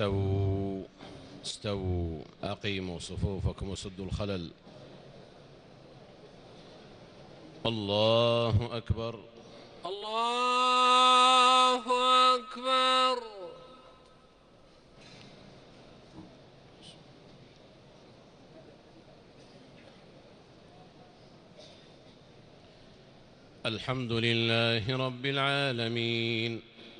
استووا استووا أقيموا صفوفكم وسدوا الخلل. الله أكبر. الله أكبر. الحمد لله رب العالمين.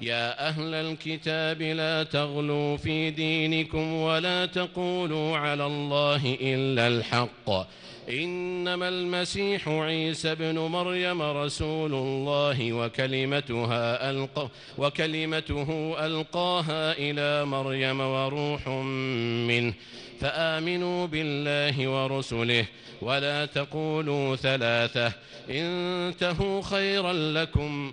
يا أهل الكتاب لا تغلوا في دينكم ولا تقولوا على الله إلا الحق. إنما المسيح عيسى بن مريم رسول الله وكلمتها ألق وكلمته ألقاها إلى مريم وروح منه. فآمنوا بالله ورسله ولا تقولوا ثلاثة. انتهوا خيرا لكم.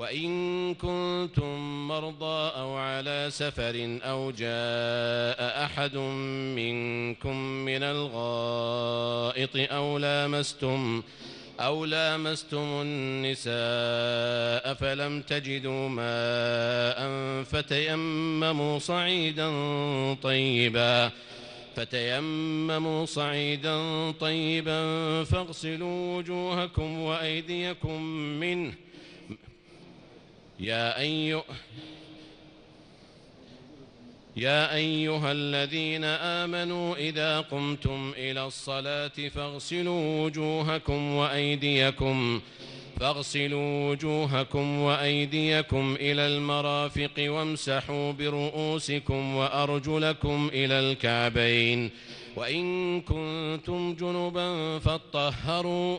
وإن كنتم مرضى أو على سفر أو جاء أحد منكم من الغائط أو لامستم أو لامستم النساء فلم تجدوا ماء فتيمموا صعيدا طيبا فتيمموا صعيدا طيبا فاغسلوا وجوهكم وأيديكم منه يا أيها يا أيها الذين آمنوا إذا قمتم إلى الصلاة فاغسلوا وجوهكم وأيديكم فاغسلوا وجوهكم وأيديكم إلى المرافق وامسحوا برؤوسكم وأرجلكم إلى الكعبين. وإن كنتم جنبا فاطهروا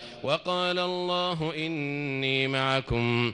وقال الله إني معكم.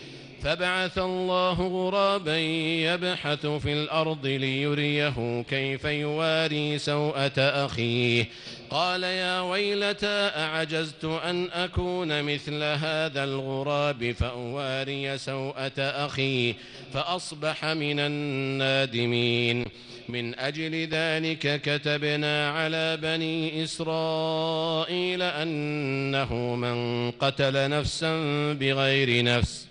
فبعث الله غرابا يبحث في الأرض ليريه كيف يواري سوءة أخيه. قال يا ويلتى أعجزت أن أكون مثل هذا الغراب فأواري سوءة أخي فأصبح من النادمين. من أجل ذلك كتبنا على بني إسرائيل أنه من قتل نفسا بغير نفس.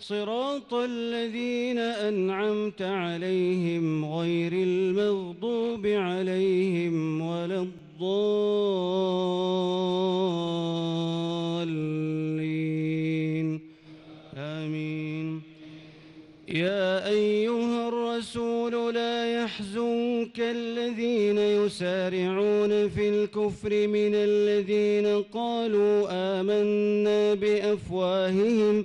صراط الذين أنعمت عليهم غير المغضوب عليهم ولا الضالين. آمين. يا أيها الرسول لا يحزنك الذين يسارعون في الكفر من الذين قالوا آمنا بأفواههم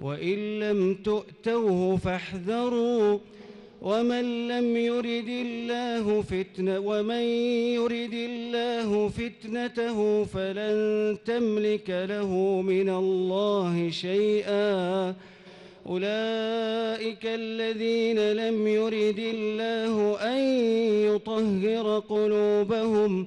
وإن لم تؤتوه فاحذروا ومن لم يرد الله فتنة ومن يرد الله فتنته فلن تملك له من الله شيئا. أولئك الذين لم يرد الله أن يطهر قلوبهم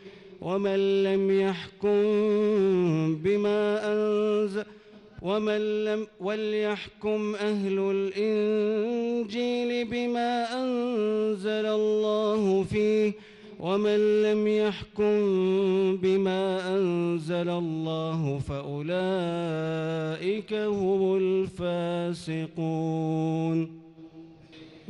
ومن لم يحكم بما أنزل ومن لم وليحكم أهل الإنجيل بما أنزل الله فيه ومن لم يحكم بما أنزل الله فأولئك هم الفاسقون.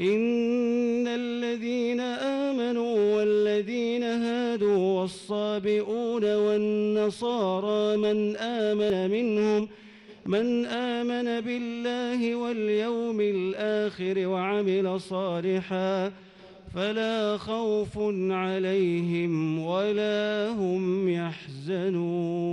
إن الذين آمنوا والذين هادوا والصابئون والنصارى من آمن منهم من آمن بالله واليوم الآخر وعمل صالحا فلا خوف عليهم ولا هم يحزنون.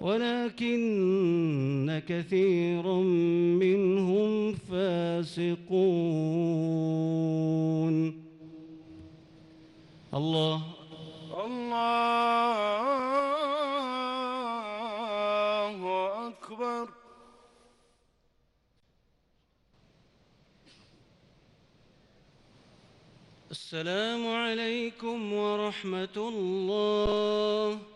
ولكن كثيرا منهم فاسقون. الله. الله أكبر. السلام عليكم ورحمة الله.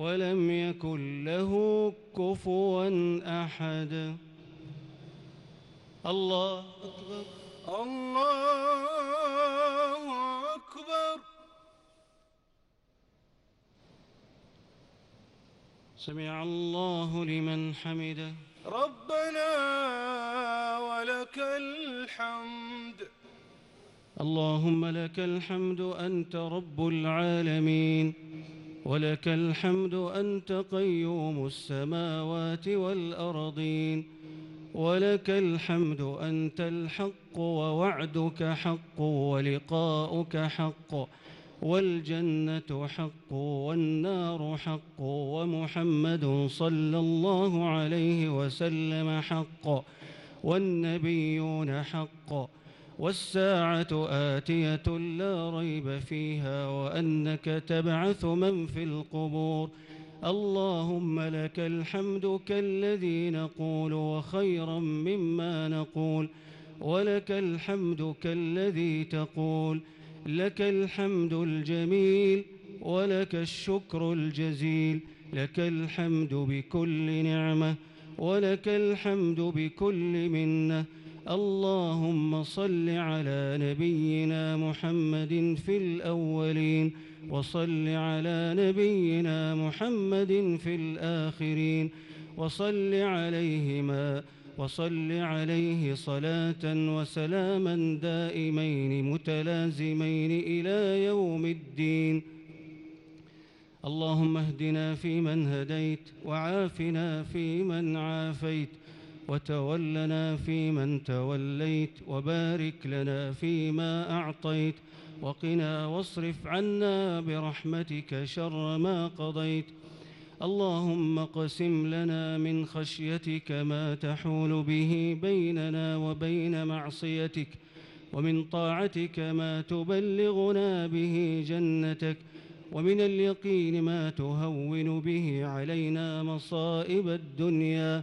ولم يكن له كفوا أحد. الله أكبر. الله أكبر. سمع الله لمن حمده. ربنا ولك الحمد. اللهم لك الحمد. أنت رب العالمين. ولك الحمد أنت قيوم السماوات والأرضين. ولك الحمد أنت الحق ووعدك حق ولقاؤك حق والجنة حق والنار حق ومحمد صلى الله عليه وسلم حق والنبيون حق والساعة آتية لا ريب فيها وأنك تبعث من في القبور. اللهم لك الحمد كالذي نقول وخيرا مما نقول ولك الحمد كالذي تقول. لك الحمد الجميل ولك الشكر الجزيل. لك الحمد بكل نعمة ولك الحمد بكل منة. اللهم صل على نبينا محمد في الأولين وصل على نبينا محمد في الآخرين وصل عليهما وصل عليه صلاة وسلاما دائمين متلازمين إلى يوم الدين. اللهم اهدنا فيمن هديت وعافنا فيمن عافيت. وتولنا فيمن توليت وبارك لنا فيما أعطيت وقنا واصرف عنا برحمتك شر ما قضيت اللهم قسم لنا من خشيتك ما تحول به بيننا وبين معصيتك ومن طاعتك ما تبلغنا به جنتك ومن اليقين ما تهون به علينا مصائب الدنيا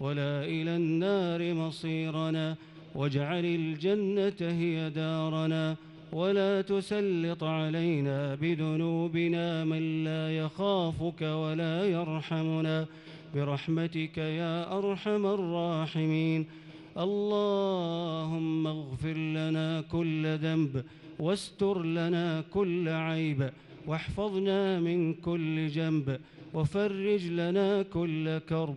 ولا إلى النار مصيرنا واجعل الجنة هي دارنا ولا تسلط علينا بذنوبنا من لا يخافك ولا يرحمنا برحمتك يا أرحم الراحمين اللهم اغفر لنا كل ذنب واستر لنا كل عيب واحفظنا من كل جنب وفرج لنا كل كرب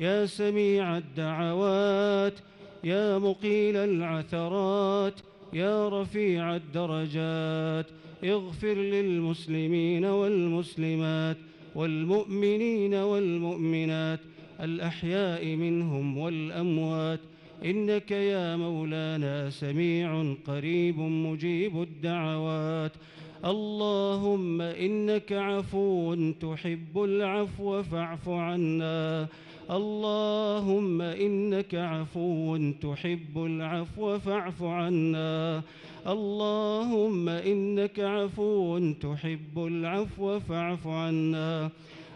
يا سميع الدعوات يا مقيل العثرات يا رفيع الدرجات اغفر للمسلمين والمسلمات والمؤمنين والمؤمنات الأحياء منهم والأموات. إنك يا مولانا سميع قريب مجيب الدعوات. اللهم إنك عفو تحب العفو فاعف عنا. اللهم إنك عفو تحب العفو فاعف عنا. اللهم إنك عفو تحب العفو فاعف عنا.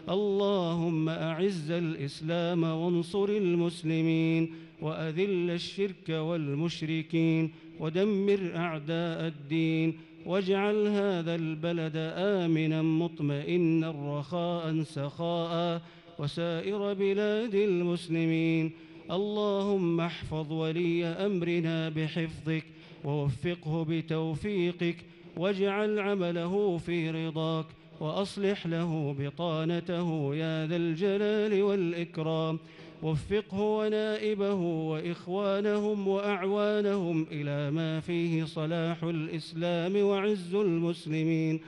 اللهم أعز الإسلام وانصر المسلمين وأذل الشرك والمشركين ودمر أعداء الدين واجعل هذا البلد آمنا مطمئنا رخاء سخاء. وسائر بلاد المسلمين. اللهم احفظ ولي أمرنا بحفظك ووفقه بتوفيقك واجعل عمله في رضاك وأصلح له بطانته يا ذا الجلال والإكرام. وفقه ونائبه وإخوانهم وأعوانهم إلى ما فيه صلاح الإسلام وعز المسلمين.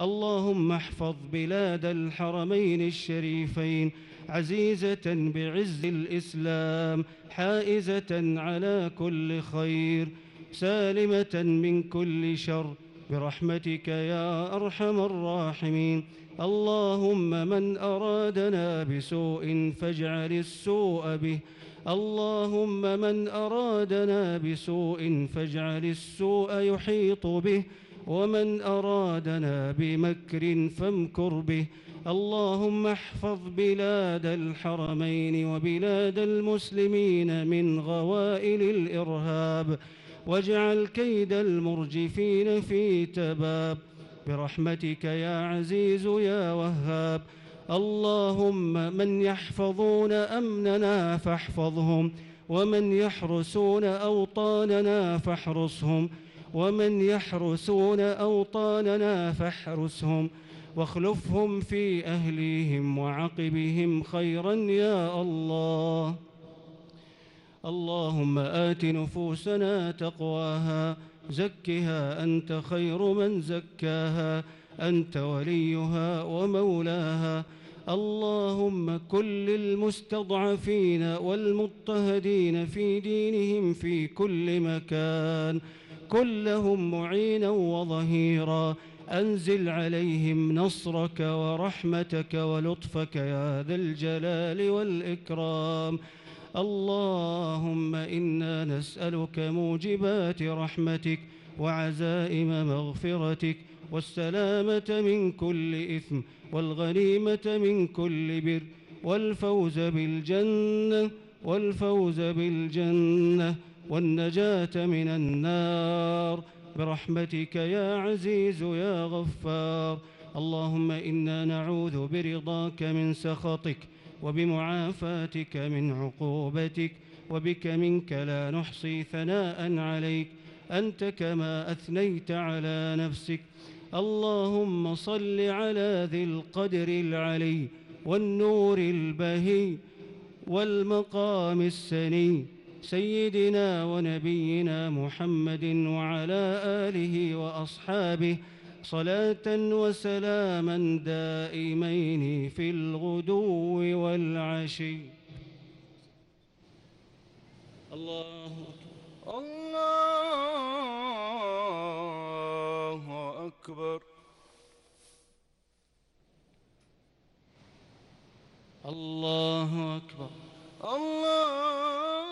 اللهم احفظ بلاد الحرمين الشريفين عزيزة بعز الإسلام حائزة على كل خير سالمة من كل شر برحمتك يا أرحم الراحمين. اللهم من أرادنا بسوء فاجعل السوء به. اللهم من أرادنا بسوء فاجعل السوء يحيط به. ومن أرادنا بمكر فامكر به. اللهم احفظ بلاد الحرمين وبلاد المسلمين من غوائل الإرهاب. واجعل كيد المرجفين في تباب. برحمتك يا عزيز يا وهاب. اللهم من يحفظون أمننا فاحفظهم ومن يحرسون أوطاننا فاحرسهم. ومن يحرسون أوطاننا فاحرسهم واخلفهم في أهليهم وعقبهم خيرا يا الله. اللهم آت نفوسنا تقواها زكها أنت خير من زكاها أنت وليها ومولاها. اللهم كل المستضعفين والمضطهدين في دينهم في كل مكان. كلهم معينا وظهيرا. أنزل عليهم نصرك ورحمتك ولطفك يا ذا الجلال والإكرام. اللهم إنا نسألك موجبات رحمتك وعزائم مغفرتك والسلامة من كل إثم والغنيمة من كل بر والفوز بالجنة والفوز بالجنة والنجاة من النار. برحمتك يا عزيز يا غفار. اللهم إنا نعوذ برضاك من سخطك وبمعافاتك من عقوبتك وبك منك لا نحصي ثناء عليك. أنت كما أثنيت على نفسك. اللهم صل على ذي القدر العلي والنور البهي والمقام السني سيدنا ونبينا محمد وعلى آله وأصحابه صلاة وسلاما دائمين في الغدو والعشي. الله الله أكبر. الله أكبر. الله